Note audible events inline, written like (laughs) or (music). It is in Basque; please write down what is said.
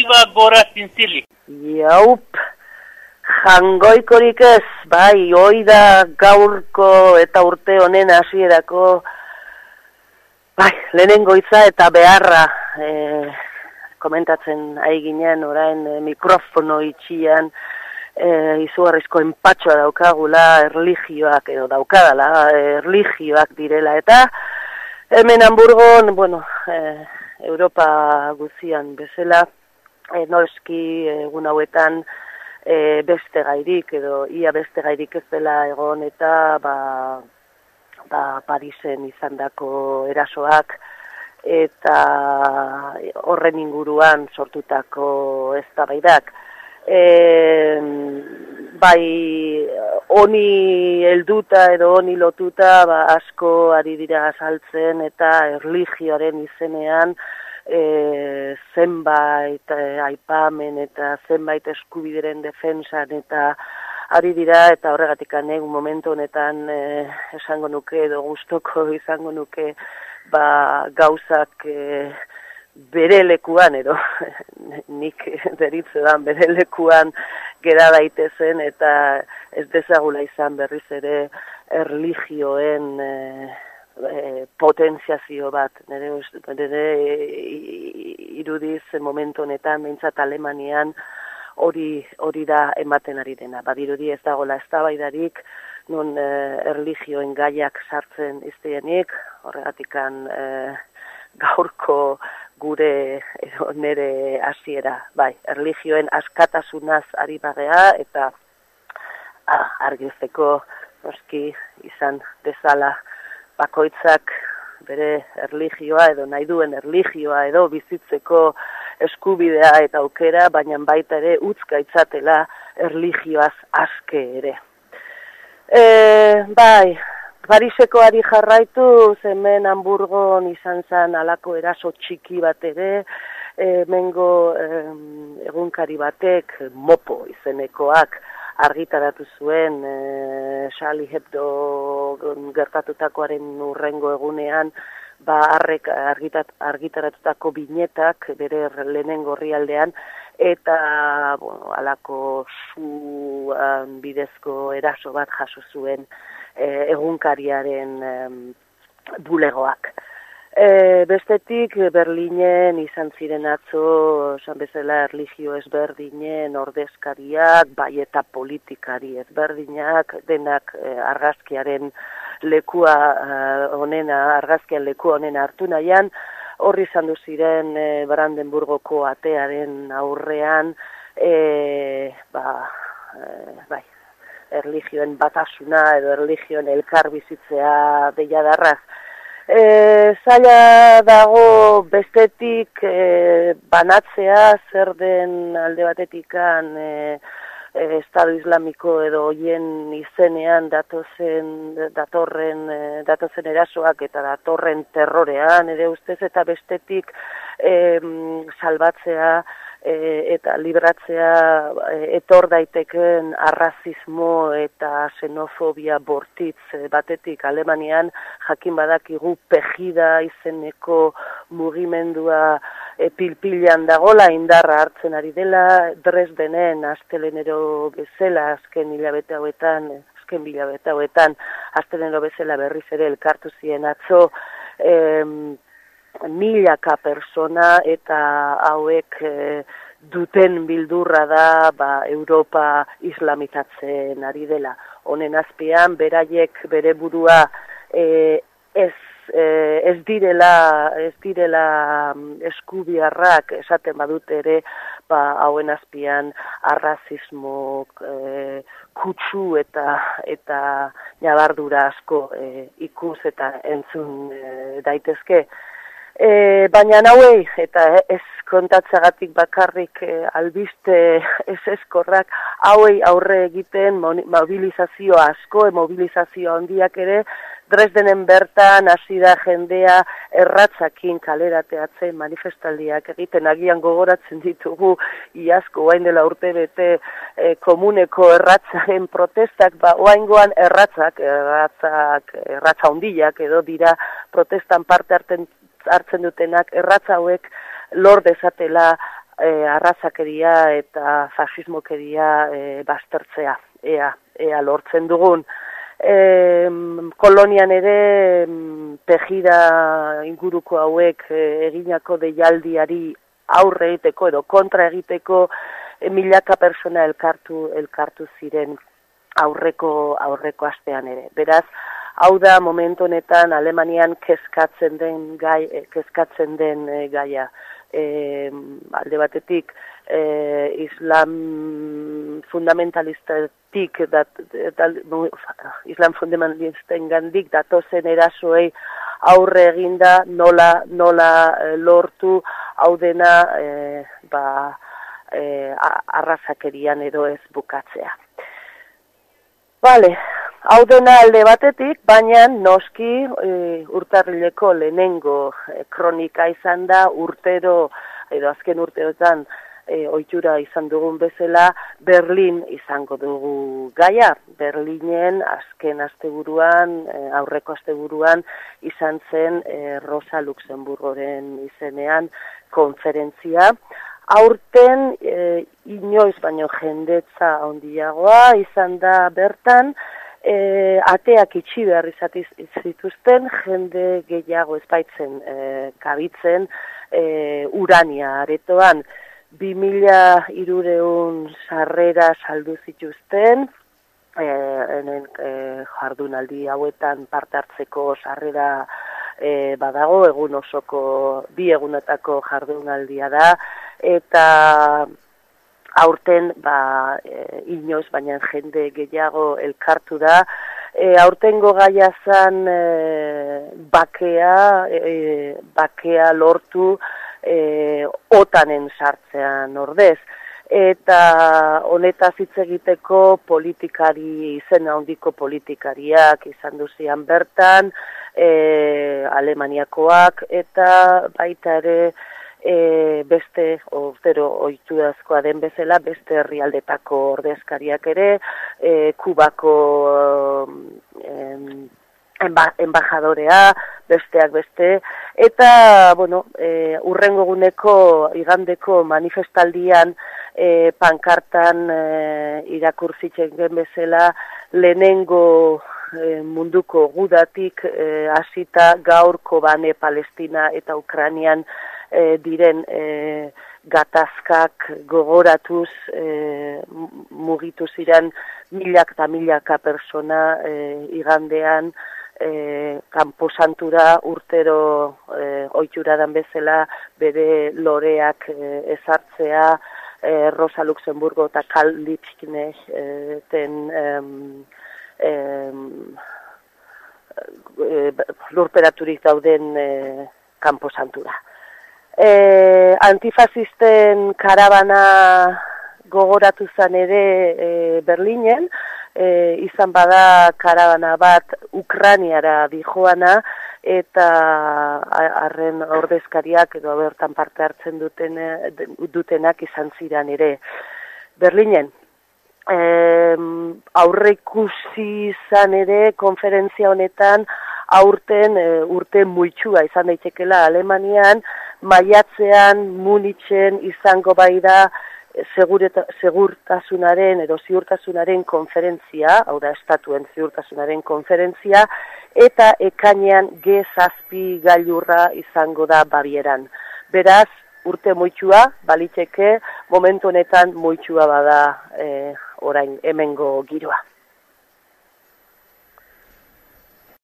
iba gora zintzilik. Jaup, jangoikorik ez, bai, hoi da gaurko eta urte honen hasierako bai, lehenengo itza eta beharra e, komentatzen ari ginen orain e, mikrofono itxian e, izugarrizko empatxoa daukagula erligioak edo daukadala erligioak direla eta hemen Hamburgon, bueno, e, Europa guzian bezala, e, noski egun hauetan e, beste gairik edo ia beste gairik ez dela egon eta ba, ba Parisen izandako erasoak eta horren inguruan sortutako eztabaidak. E, bai honi helduta edo honi lotuta ba, asko ari dira azaltzen eta erligioaren izenean e, zenbait e, aipamen eta zenbait eskubideren defensan eta ari dira eta horregatik anek momentu honetan e, esango nuke edo gustoko (laughs) izango nuke ba, gauzak e, bere lekuan edo (laughs) nik deritze dan bere lekuan gera daitezen eta ez dezagula izan berriz ere erligioen e, e, potenziazio bat, nire, nire irudiz momentu honetan, behintzat Alemanian, hori hori da ematen ari dena. Badirudi ez dagoela eztabaidarik non e, erligioen gaiak sartzen iztienik, horregatikan e, gaurko gure edo nere hasiera, bai, erligioen askatasunaz ari bagea eta ah, argizeko noski izan dezala bakoitzak bere erligioa edo nahi duen erligioa edo bizitzeko eskubidea eta aukera, baina baita ere utzka itzatela erligioaz aske ere. E, bai, Pariseko ari jarraitu, hemen Hamburgon izan zen alako eraso txiki bat ere, e, mengo egunkari batek, mopo izenekoak, argitaratu zuen e, Charlie Hebdo gertatutakoaren urrengo egunean ba arrek argitat, argitaratutako binetak bere lehenengo aldean eta bueno, alako zu bidezko eraso bat jaso zuen e, egunkariaren e, bulegoak. E, bestetik Berlinen izan ziren atzo, esan bezala erligio ezberdinen ordezkariak, bai eta politikari ezberdinak, denak e, argazkiaren lekua e, onena, argazkian lekua onena hartu nahian, horri izan ziren e, Brandenburgoko atearen aurrean, e, ba, e, bai, erligioen batasuna edo erligioen elkar bizitzea deia darraz, E, zaila dago bestetik e, banatzea zer den alde batetikan e, e, Estado Islamiko edo hoien izenean datozen, datorren, e, datozen erasoak eta datorren terrorean, ere ustez eta bestetik e, salbatzea e, eta libratzea e, etor daiteken arrazismo eta xenofobia bortitz e, batetik Alemanian jakin badakigu pejida izeneko mugimendua e, pilpilan dagola indarra hartzen ari dela Dresdenen astelenero bezala azken hilabete hauetan azken hilabete hauetan astelenero bezala berriz ere elkartu ziren atzo milaka persona eta hauek e, duten bildurra da ba, Europa islamitatzen ari dela. Honen azpian, beraiek bere burua e, ez, e, ez direla, ez direla mm, eskubiarrak esaten badut ere, ba, hauen azpian arrazismo e, kutsu eta eta nabardura asko e, ikus eta entzun e, daitezke. E, baina hauei, eta ez kontatzagatik bakarrik e, albiste (laughs) ez eskorrak, hauei aurre egiten mobilizazio asko, e, mobilizazio handiak ere, Dresdenen bertan hasi da jendea erratzakin kalerateatzen manifestaldiak egiten. Agian gogoratzen ditugu iazko oain dela urte bete e, komuneko erratzaren protestak, ba oaingoan erratzak, erratzak, erratza handiak edo dira protestan parte hartzen hartzen dutenak erratza hauek lor dezatela e, arrazakeria eta fasismokeria e, baztertzea, ea, ea lortzen dugun. E, kolonian ere tejida inguruko hauek e, eginako deialdiari aurre egiteko edo kontra egiteko e, milaka persona elkartu elkartu ziren aurreko aurreko astean ere. Beraz, hau da momentu honetan Alemanian kezkatzen den gai eh, kezkatzen den e, gaia. E, alde batetik e, islam fundamentalistatik dat, dat, islam fundamentalisten gandik datozen erasoei aurre eginda nola, nola lortu hau dena e, ba, e, arrazakerian edo ez bukatzea. Bale, hau dena alde batetik, baina noski e, urtarrileko lehenengo e, kronika izan da urtero, edo azken urteotan, e, oitura izan dugun bezala, Berlin izango dugu gaia. Berlinen azken asteburuan, e, aurreko asteburuan, izan zen e, Rosa Luxemburgoren izenean konferentzia aurten e, inoiz baino jendetza handiagoa izan da bertan e, ateak itxi behar izatiz zituzten jende gehiago ezpaitzen e, kabitzen e, urania aretoan. 2000 irureun sarrera saldu zituzten e, enen e, jardunaldi hauetan parte hartzeko sarrera e, badago, egun osoko bi egunetako jardunaldia da, eta aurten ba, e, inoz, baina jende gehiago elkartu da, e, aurtengo gaia zan e, bakea, e, bakea lortu e, otanen sartzean ordez. Eta honetaz hitz egiteko politikari izena handiko politikariak izan duzian bertan e, Alemaniakoak eta baita ere e, beste ozero oituazkoa den bezala beste herrialdetako ordezkariak ere e, Kubako em, embajadorea, besteak beste, eta, bueno, e, urrengo guneko igandeko manifestaldian e, pankartan e, irakurtzitzen gen bezala lehenengo e, munduko gudatik e, hasita gaurko bane Palestina eta Ukrainian e, diren e, gatazkak gogoratuz e, mugitu ziren milak eta milaka persona e, igandean e, kanposantura urtero e, oitura dan bezala bere loreak e, ezartzea e, Rosa Luxemburgo eta Karl Liebknecht e, ten e, lurperaturik dauden e, kanposantura. E, antifazisten karabana gogoratu zan ere e, Berlinen, e, izan bada karabana bat Ukraniara dijoana eta harren ordezkariak edo bertan parte hartzen duten, dutenak izan ziran ere. Berlinen, e, aurre ikusi izan ere konferentzia honetan aurten e, urte muitxua izan daitekela Alemanian, maiatzean munitzen izango bai da segurtasunaren edo ziurtasunaren konferentzia, hau da estatuen ziurtasunaren konferentzia, eta ekainean gezazpi gailurra izango da babieran. Beraz, urte moitxua, baliteke, momentu honetan moitxua bada e, orain hemengo giroa.